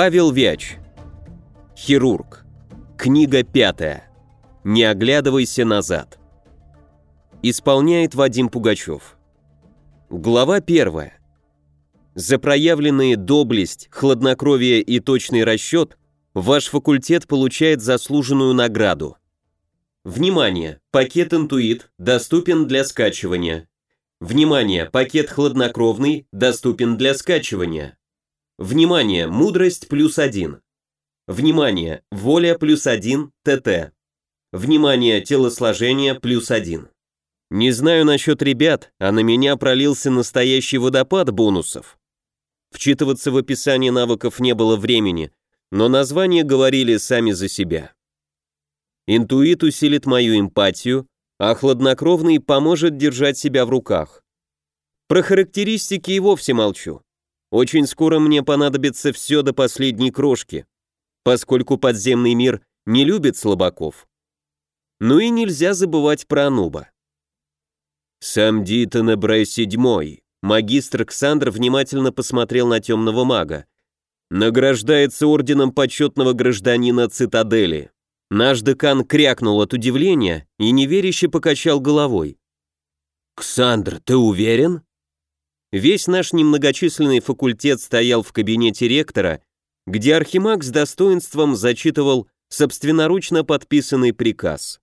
Павел Вяч. Хирург. Книга пятая. Не оглядывайся назад. Исполняет Вадим Пугачев. Глава первая. За проявленные доблесть, хладнокровие и точный расчет ваш факультет получает заслуженную награду. Внимание! Пакет «Интуит» доступен для скачивания. Внимание! Пакет «Хладнокровный» доступен для скачивания. Внимание! Мудрость плюс один. Внимание! Воля плюс один ТТ. Внимание! Телосложение плюс один. Не знаю насчет ребят, а на меня пролился настоящий водопад бонусов. Вчитываться в описание навыков не было времени, но названия говорили сами за себя. Интуит усилит мою эмпатию, а хладнокровный поможет держать себя в руках. Про характеристики и вовсе молчу. Очень скоро мне понадобится все до последней крошки, поскольку подземный мир не любит слабаков. Ну и нельзя забывать про Ануба. Сам Дитон Эбрей седьмой. Магистр Ксандр внимательно посмотрел на темного мага. Награждается орденом почетного гражданина цитадели. Наш декан крякнул от удивления и неверяще покачал головой. «Ксандр, ты уверен?» Весь наш немногочисленный факультет стоял в кабинете ректора, где Архимаг с достоинством зачитывал собственноручно подписанный приказ.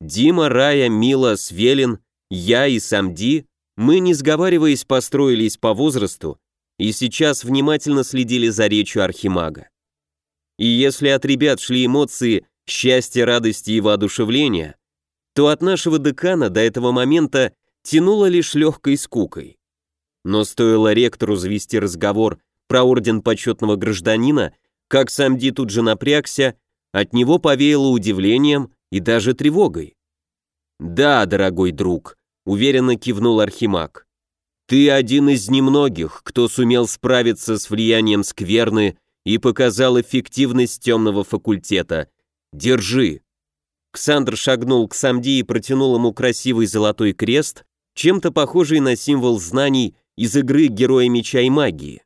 Дима, Рая, Мила, Свелин, я и Самди, мы, не сговариваясь, построились по возрасту и сейчас внимательно следили за речью Архимага. И если от ребят шли эмоции счастья, радости и воодушевления, то от нашего декана до этого момента тянуло лишь легкой скукой. Но стоило ректору завести разговор про орден почетного гражданина, как сам Ди тут же напрягся, от него повеяло удивлением и даже тревогой. «Да, дорогой друг», — уверенно кивнул Архимаг. «Ты один из немногих, кто сумел справиться с влиянием скверны и показал эффективность темного факультета. Держи». Ксандр шагнул к Самди и протянул ему красивый золотой крест, чем-то похожий на символ знаний из игры «Герои меча и магии».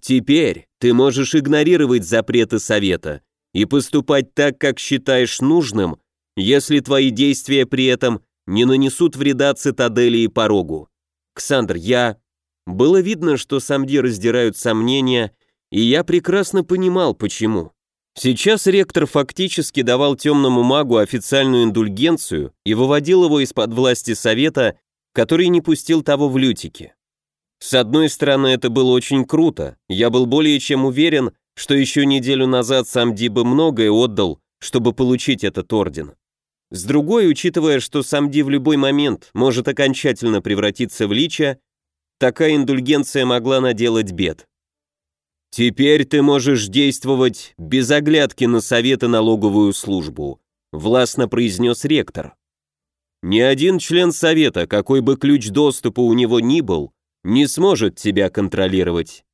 Теперь ты можешь игнорировать запреты совета и поступать так, как считаешь нужным, если твои действия при этом не нанесут вреда цитадели и порогу. Ксандр, я... Было видно, что Самди раздирают сомнения, и я прекрасно понимал, почему. Сейчас ректор фактически давал темному магу официальную индульгенцию и выводил его из-под власти совета, который не пустил того в лютики. С одной стороны, это было очень круто. Я был более чем уверен, что еще неделю назад сам Диба многое отдал, чтобы получить этот орден. С другой, учитывая, что сам Ди в любой момент может окончательно превратиться в лича, такая индульгенция могла наделать бед. «Теперь ты можешь действовать без оглядки на советы налоговую службу», властно произнес ректор. «Ни один член совета, какой бы ключ доступа у него ни был, не сможет тебя контролировать.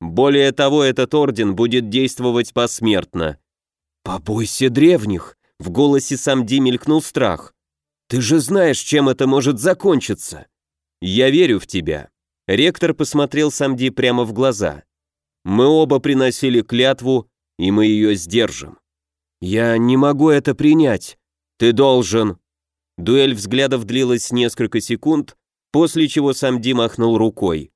Более того, этот орден будет действовать посмертно. Побойся древних, в голосе Самди мелькнул страх. Ты же знаешь, чем это может закончиться. Я верю в тебя. Ректор посмотрел Самди прямо в глаза. Мы оба приносили клятву, и мы ее сдержим. Я не могу это принять. Ты должен. Дуэль взглядов длилась несколько секунд, после чего сам Ди махнул рукой.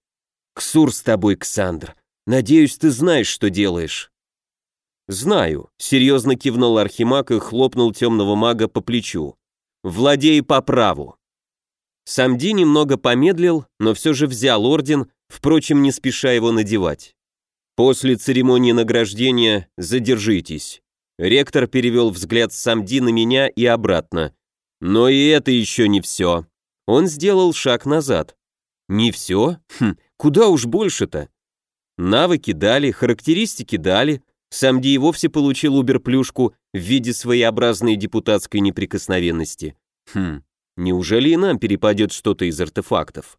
«Ксур с тобой, Ксандр. Надеюсь, ты знаешь, что делаешь». «Знаю», — серьезно кивнул Архимаг и хлопнул темного мага по плечу. «Владей по праву». Самди немного помедлил, но все же взял орден, впрочем, не спеша его надевать. «После церемонии награждения задержитесь». Ректор перевел взгляд Самди на меня и обратно. «Но и это еще не все. Он сделал шаг назад. Не все? Хм, куда уж больше-то? Навыки дали, характеристики дали. Сам Ди и вовсе получил убер-плюшку в виде своеобразной депутатской неприкосновенности. Хм, неужели и нам перепадет что-то из артефактов?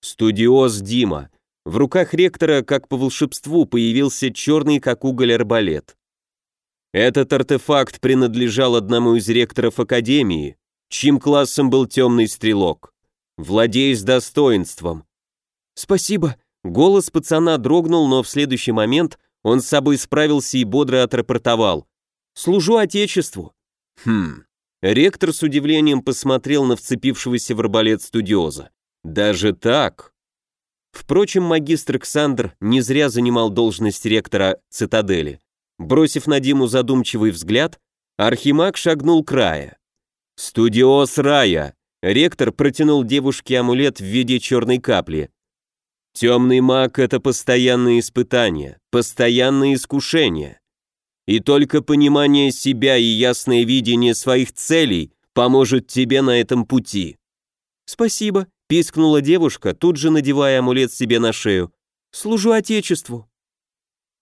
Студиоз Дима. В руках ректора, как по волшебству, появился черный, как уголь, арбалет. Этот артефакт принадлежал одному из ректоров Академии, чьим классом был темный стрелок. Владей достоинством. «Спасибо!» Голос пацана дрогнул, но в следующий момент он с собой справился и бодро отрапортовал. «Служу Отечеству». Хм. Ректор с удивлением посмотрел на вцепившегося в арбалет студиоза. «Даже так?» Впрочем, магистр Ксандр не зря занимал должность ректора цитадели. Бросив на Диму задумчивый взгляд, Архимаг шагнул к Рая. «Студиос Рая!» Ректор протянул девушке амулет в виде черной капли. «Темный маг — это постоянное испытание, постоянное искушение. И только понимание себя и ясное видение своих целей поможет тебе на этом пути». «Спасибо», Пискнула девушка, тут же надевая амулет себе на шею. «Служу Отечеству».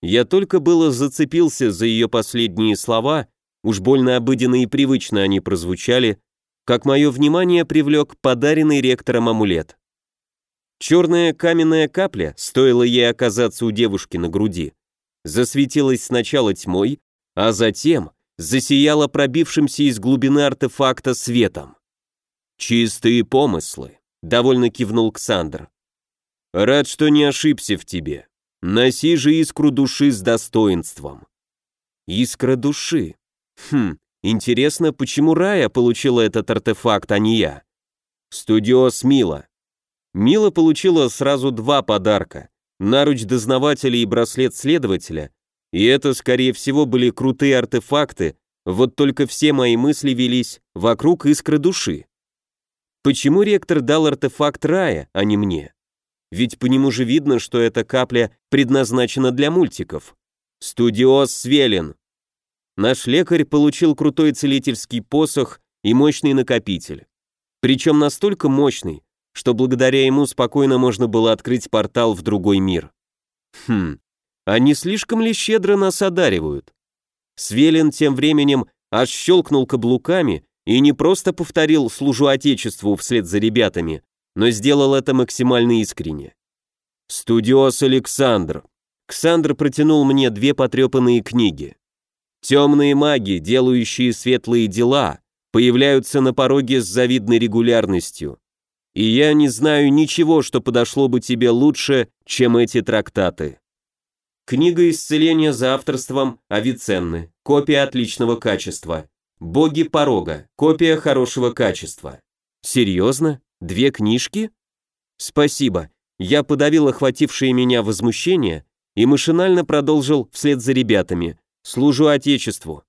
Я только было зацепился за ее последние слова, уж больно обыденно и привычно они прозвучали, как мое внимание привлек подаренный ректором амулет. Черная каменная капля, стоило ей оказаться у девушки на груди, засветилась сначала тьмой, а затем засияла пробившимся из глубины артефакта светом. Чистые помыслы. Довольно кивнул Ксандр. Рад, что не ошибся в тебе. Носи же искру души с достоинством. Искра души. Хм, интересно, почему Рая получила этот артефакт, а не я? Студиос Мила. Мила получила сразу два подарка. Наруч дознавателя и браслет следователя. И это, скорее всего, были крутые артефакты, вот только все мои мысли велись вокруг искры души. Почему ректор дал артефакт рая, а не мне? Ведь по нему же видно, что эта капля предназначена для мультиков. Студиос Свелин. Наш лекарь получил крутой целительский посох и мощный накопитель. Причем настолько мощный, что благодаря ему спокойно можно было открыть портал в другой мир. Хм, не слишком ли щедро нас одаривают? Свелин тем временем аж щелкнул каблуками и не просто повторил «служу Отечеству» вслед за ребятами, но сделал это максимально искренне. «Студиос Александр». Ксандр протянул мне две потрепанные книги. «Темные маги, делающие светлые дела, появляются на пороге с завидной регулярностью. И я не знаю ничего, что подошло бы тебе лучше, чем эти трактаты». Книга исцеления за авторством Авиценны, копия отличного качества. Боги порога. Копия хорошего качества. Серьезно? Две книжки? Спасибо. Я подавил охватившее меня возмущение и машинально продолжил вслед за ребятами. Служу Отечеству.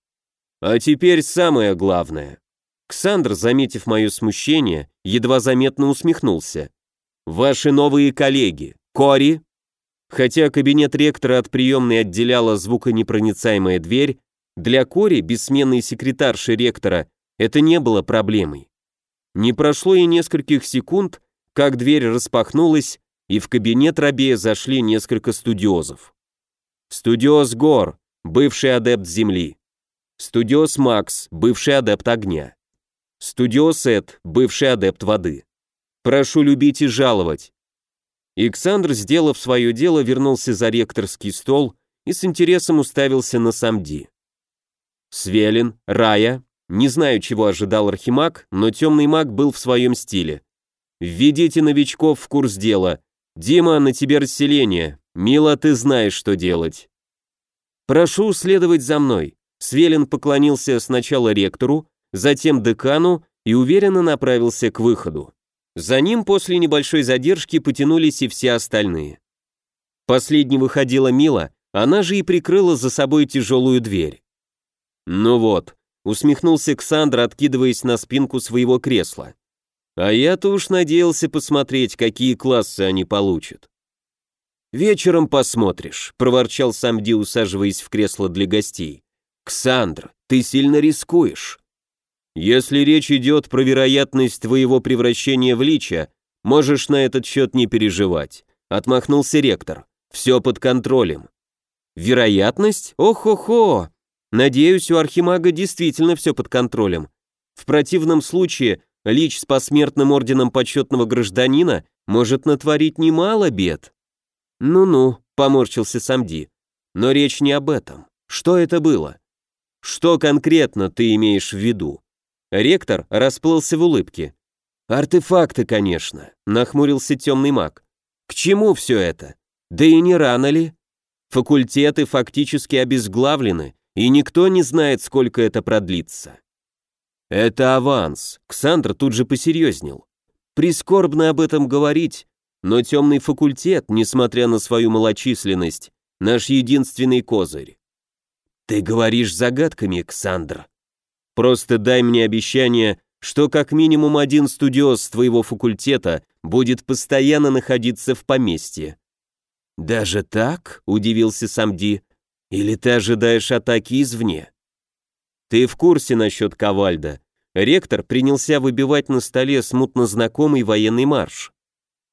А теперь самое главное. Ксандр, заметив мое смущение, едва заметно усмехнулся. Ваши новые коллеги. Кори. Хотя кабинет ректора от приемной отделяла звуконепроницаемая дверь, для Кори, бессменной секретарши ректора, это не было проблемой. Не прошло и нескольких секунд, как дверь распахнулась, и в кабинет Рабея зашли несколько студиозов. Студиоз Гор, бывший адепт Земли. Студиоз Макс, бывший адепт огня. Студиоз Эд, бывший адепт воды. Прошу любить и жаловать. Иксандр, сделав свое дело, вернулся за ректорский стол и с интересом уставился на Самди. Свелин, Рая. Не знаю, чего ожидал Архимаг, но темный маг был в своем стиле. Введите новичков в курс дела. Дима, на тебе расселение. Мила, ты знаешь, что делать. Прошу следовать за мной. Свелин поклонился сначала ректору, затем декану и уверенно направился к выходу. За ним после небольшой задержки потянулись и все остальные. Последней выходила Мила, она же и прикрыла за собой тяжелую дверь. «Ну вот», — усмехнулся Ксандр, откидываясь на спинку своего кресла. «А я-то уж надеялся посмотреть, какие классы они получат». «Вечером посмотришь», — проворчал Самди, усаживаясь в кресло для гостей. «Ксандр, ты сильно рискуешь. Если речь идет про вероятность твоего превращения в лича, можешь на этот счет не переживать», — отмахнулся ректор. «Все под контролем». «Вероятность? Ох-хо-хо! Надеюсь, у Архимага действительно все под контролем. В противном случае Лич с посмертным орденом почетного гражданина может натворить немало бед. Ну-ну, поморщился Самди. Но речь не об этом. Что это было? Что конкретно ты имеешь в виду? Ректор расплылся в улыбке. Артефакты, конечно, нахмурился темный маг. К чему все это? Да и не рано ли? Факультеты фактически обезглавлены, и никто не знает, сколько это продлится. Это аванс. Ксандр тут же посерьезнел. Прискорбно об этом говорить, но темный факультет, несмотря на свою малочисленность, наш единственный козырь. Ты говоришь загадками, Ксандр. Просто дай мне обещание, что как минимум один студиоз твоего факультета будет постоянно находиться в поместье. Даже так? удивился Самди. Или ты ожидаешь атаки извне? Ты в курсе насчет Ковальда? Ректор принялся выбивать на столе смутно знакомый военный марш.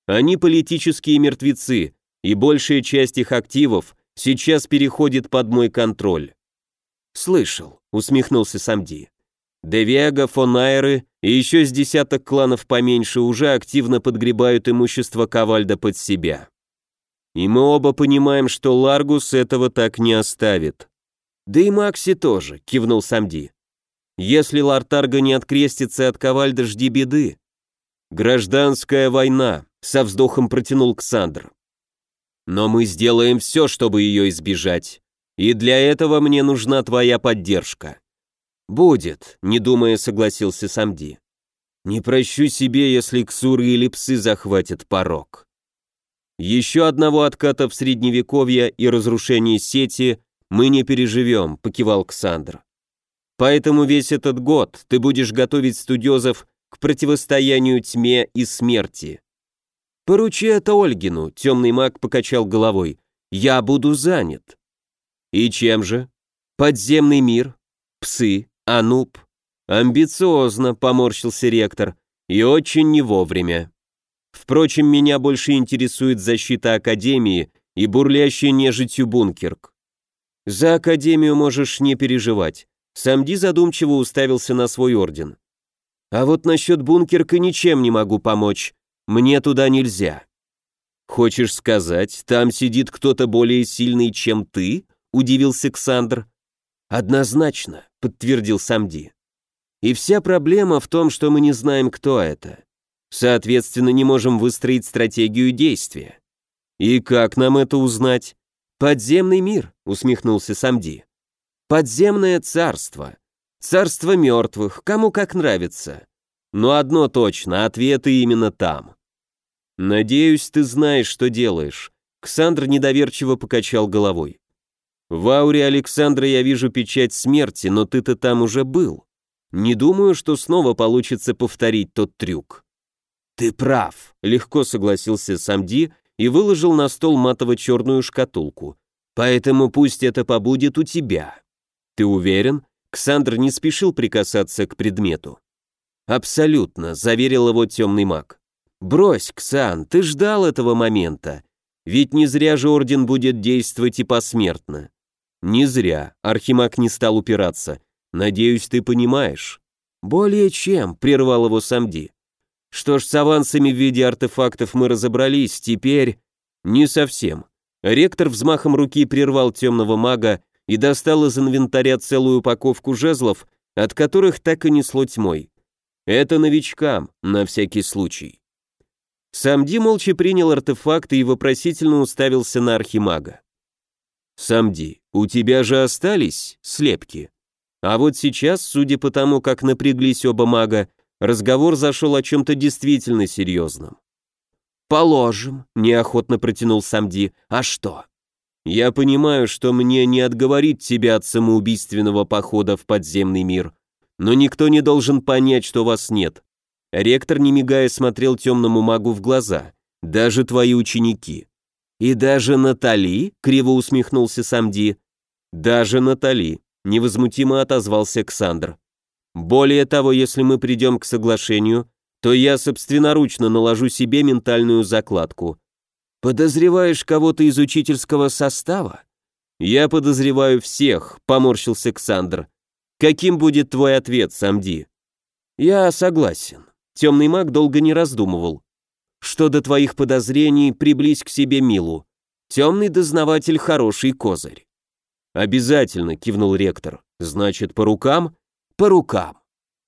Они политические мертвецы, и большая часть их активов сейчас переходит под мой контроль. Слышал, усмехнулся Самди. Девиага, Фонайры и еще с десяток кланов поменьше уже активно подгребают имущество Ковальда под себя. И мы оба понимаем, что Ларгус этого так не оставит. Да и Макси тоже, кивнул Самди. Если Лартарга не открестится от Ковальда, жди беды. Гражданская война, со вздохом протянул Ксандр. Но мы сделаем все, чтобы ее избежать. И для этого мне нужна твоя поддержка. «Будет», — не думая согласился Самди. «Не прощу себе, если ксуры или псы захватят порог». «Еще одного отката в Средневековье и разрушения сети мы не переживем», — покивал Ксандр. «Поэтому весь этот год ты будешь готовить студиозов к противостоянию тьме и смерти». «Поручи это Ольгину», — темный маг покачал головой. «Я буду занят». «И чем же?» «Подземный мир, псы, Ануб. Амбициозно, поморщился ректор, и очень не вовремя. Впрочем, меня больше интересует защита Академии и бурлящий нежитью бункерк. За Академию можешь не переживать. Самди задумчиво уставился на свой орден. А вот насчет бункерка ничем не могу помочь. Мне туда нельзя. Хочешь сказать, там сидит кто-то более сильный, чем ты? Удивился Ксандр. Однозначно подтвердил Самди. И вся проблема в том, что мы не знаем, кто это. Соответственно, не можем выстроить стратегию действия. И как нам это узнать? Подземный мир, усмехнулся Самди. Подземное царство. Царство мертвых, кому как нравится. Но одно точно, ответы именно там. Надеюсь, ты знаешь, что делаешь. Ксандр недоверчиво покачал головой. В ауре Александра я вижу печать смерти, но ты-то там уже был. Не думаю, что снова получится повторить тот трюк. Ты прав, легко согласился Самди и выложил на стол матово-черную шкатулку. Поэтому пусть это побудет у тебя. Ты уверен? Ксандр не спешил прикасаться к предмету. Абсолютно, заверил его темный маг. Брось, Ксан, ты ждал этого момента. Ведь не зря же орден будет действовать и посмертно. Не зря, Архимаг не стал упираться. Надеюсь, ты понимаешь. Более чем, прервал его Самди. Что ж, с авансами в виде артефактов мы разобрались, теперь... Не совсем. Ректор взмахом руки прервал темного мага и достал из инвентаря целую упаковку жезлов, от которых так и несло тьмой. Это новичкам, на всякий случай. Самди молча принял артефакты и вопросительно уставился на архимага. «Самди, у тебя же остались слепки?» А вот сейчас, судя по тому, как напряглись оба мага, разговор зашел о чем-то действительно серьезном. «Положим», — неохотно протянул Самди, — «а что?» «Я понимаю, что мне не отговорить тебя от самоубийственного похода в подземный мир, но никто не должен понять, что вас нет». Ректор, не мигая, смотрел темному магу в глаза. «Даже твои ученики. «И даже Натали?» — криво усмехнулся Самди. «Даже Натали», — невозмутимо отозвался Ксандр. «Более того, если мы придем к соглашению, то я собственноручно наложу себе ментальную закладку. Подозреваешь кого-то из учительского состава?» «Я подозреваю всех», — поморщился Ксандр. «Каким будет твой ответ, Самди?» «Я согласен». Темный маг долго не раздумывал. Что до твоих подозрений, приблизь к себе Милу. Темный дознаватель хороший козырь. Обязательно, кивнул ректор. Значит, по рукам? По рукам.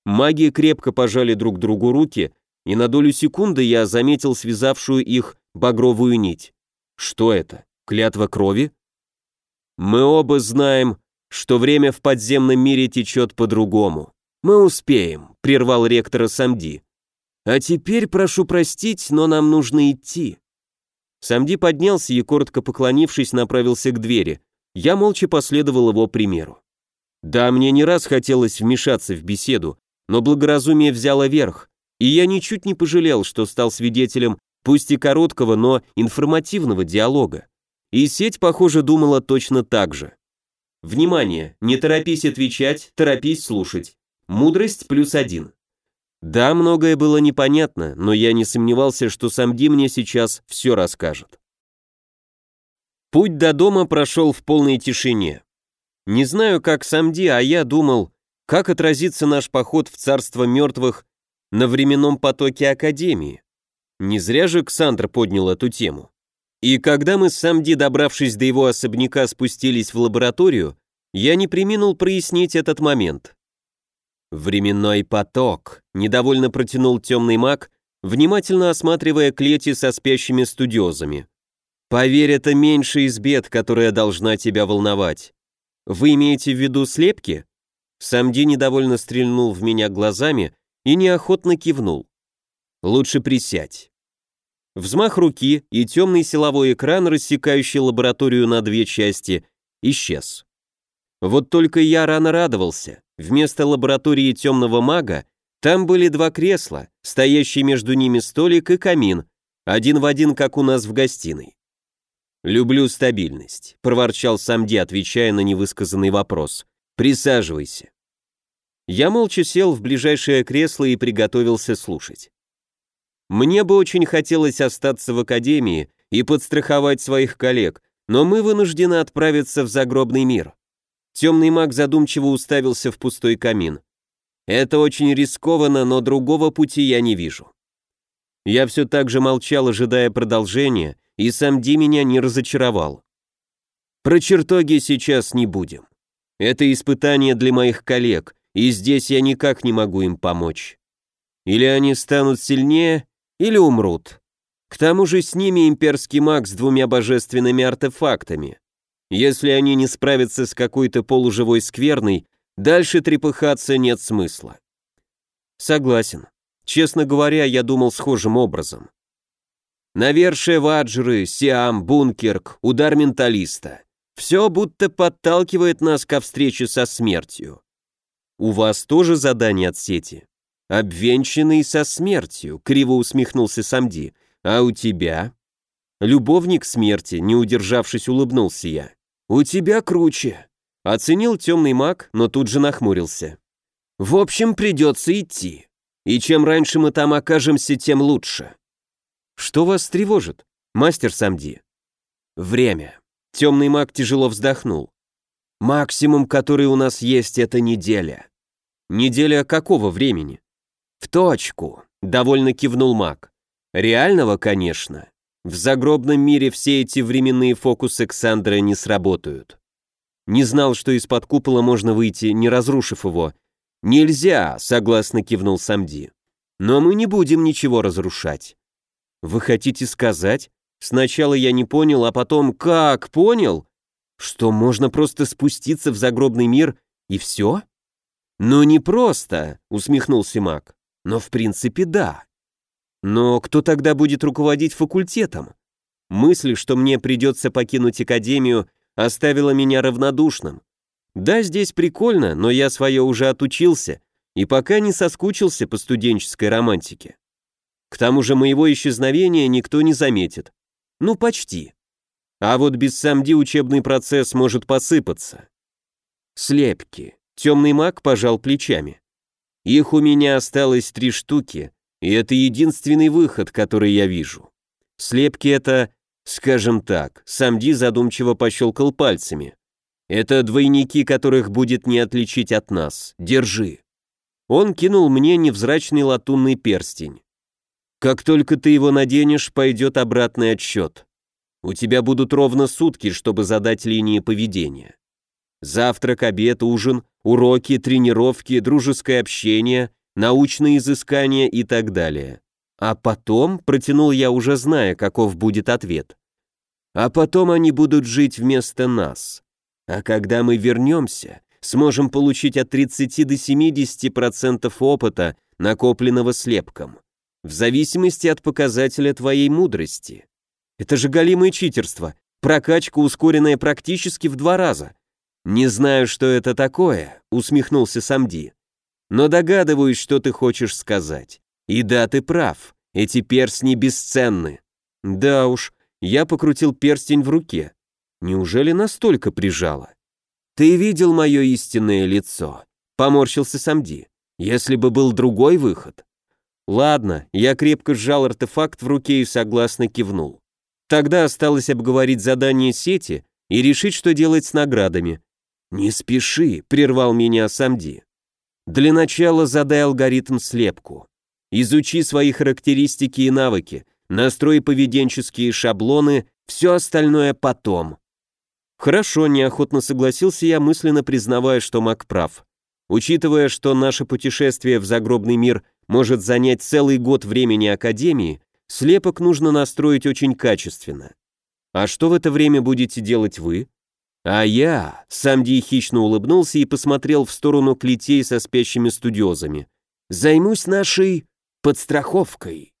Маги крепко пожали друг другу руки, и на долю секунды я заметил связавшую их багровую нить. Что это? Клятва крови? Мы оба знаем, что время в подземном мире течет по-другому. Мы успеем, прервал ректора Самди. А теперь прошу простить, но нам нужно идти. Самди поднялся и, коротко поклонившись, направился к двери. Я молча последовал его примеру. Да, мне не раз хотелось вмешаться в беседу, но благоразумие взяло верх, и я ничуть не пожалел, что стал свидетелем пусть и короткого, но информативного диалога. И сеть, похоже, думала точно так же. Внимание, не торопись отвечать, торопись слушать. Мудрость плюс один. Да, многое было непонятно, но я не сомневался, что Самди мне сейчас все расскажет. Путь до дома прошел в полной тишине. Не знаю, как Самди, а я думал, как отразится наш поход в царство мертвых на временном потоке Академии. Не зря же Ксандр поднял эту тему. И когда мы с Самди, добравшись до его особняка, спустились в лабораторию, я не приминул прояснить этот момент. «Временной поток», — недовольно протянул темный маг, внимательно осматривая клети со спящими студиозами. «Поверь, это меньше из бед, которая должна тебя волновать. Вы имеете в виду слепки?» Самди недовольно стрельнул в меня глазами и неохотно кивнул. «Лучше присядь». Взмах руки и темный силовой экран, рассекающий лабораторию на две части, исчез. Вот только я рано радовался. Вместо лаборатории темного мага там были два кресла, стоящие между ними столик и камин, один в один, как у нас в гостиной. «Люблю стабильность», — проворчал Самди, отвечая на невысказанный вопрос. «Присаживайся». Я молча сел в ближайшее кресло и приготовился слушать. Мне бы очень хотелось остаться в академии и подстраховать своих коллег, но мы вынуждены отправиться в загробный мир. Темный маг задумчиво уставился в пустой камин. Это очень рискованно, но другого пути я не вижу. Я все так же молчал, ожидая продолжения, и сам Ди меня не разочаровал. Про чертоги сейчас не будем. Это испытание для моих коллег, и здесь я никак не могу им помочь. Или они станут сильнее, или умрут. К тому же с ними имперский маг с двумя божественными артефактами. Если они не справятся с какой-то полуживой скверной, дальше трепыхаться нет смысла. Согласен. Честно говоря, я думал схожим образом. Навершие ваджры, сиам, бункерк, удар менталиста. Все будто подталкивает нас ко встрече со смертью. У вас тоже задание от сети? Обвенчанный со смертью, криво усмехнулся Самди. А у тебя? Любовник смерти, не удержавшись, улыбнулся я. «У тебя круче», — оценил темный маг, но тут же нахмурился. «В общем, придется идти. И чем раньше мы там окажемся, тем лучше». «Что вас тревожит, мастер Самди?» «Время». Темный маг тяжело вздохнул. «Максимум, который у нас есть, это неделя». «Неделя какого времени?» «В точку», — довольно кивнул маг. «Реального, конечно. В загробном мире все эти временные фокусы Ксандра не сработают. Не знал, что из-под купола можно выйти, не разрушив его. Нельзя, согласно кивнул Самди. Но мы не будем ничего разрушать. Вы хотите сказать? Сначала я не понял, а потом как понял? Что можно просто спуститься в загробный мир и все? Ну не просто, усмехнулся Мак. Но в принципе да. Но кто тогда будет руководить факультетом? Мысль, что мне придется покинуть академию, оставила меня равнодушным. Да, здесь прикольно, но я свое уже отучился и пока не соскучился по студенческой романтике. К тому же моего исчезновения никто не заметит. Ну, почти. А вот без самди учебный процесс может посыпаться. Слепки. Темный маг пожал плечами. Их у меня осталось три штуки, и это единственный выход, который я вижу. Слепки это, скажем так, Самди задумчиво пощелкал пальцами. Это двойники, которых будет не отличить от нас. Держи. Он кинул мне невзрачный латунный перстень. Как только ты его наденешь, пойдет обратный отсчет. У тебя будут ровно сутки, чтобы задать линии поведения. Завтрак, обед, ужин, уроки, тренировки, дружеское общение, научные изыскания и так далее. А потом, протянул я уже зная, каков будет ответ. А потом они будут жить вместо нас. А когда мы вернемся, сможем получить от 30 до 70% опыта, накопленного слепком, в зависимости от показателя твоей мудрости. Это же галимое читерство, прокачка, ускоренная практически в два раза. Не знаю, что это такое, усмехнулся Самди. Но догадываюсь, что ты хочешь сказать. И да, ты прав, эти перстни бесценны. Да уж, я покрутил перстень в руке. Неужели настолько прижало? Ты видел мое истинное лицо? Поморщился Самди. Если бы был другой выход. Ладно, я крепко сжал артефакт в руке и согласно кивнул. Тогда осталось обговорить задание сети и решить, что делать с наградами. «Не спеши», — прервал меня Самди. «Для начала задай алгоритм слепку. Изучи свои характеристики и навыки, настрой поведенческие шаблоны, все остальное потом». Хорошо, неохотно согласился я, мысленно признавая, что Мак прав. Учитывая, что наше путешествие в загробный мир может занять целый год времени Академии, слепок нужно настроить очень качественно. А что в это время будете делать вы? А я, Самди хищно улыбнулся и посмотрел в сторону клетей со спящими студиозами. Займусь нашей подстраховкой.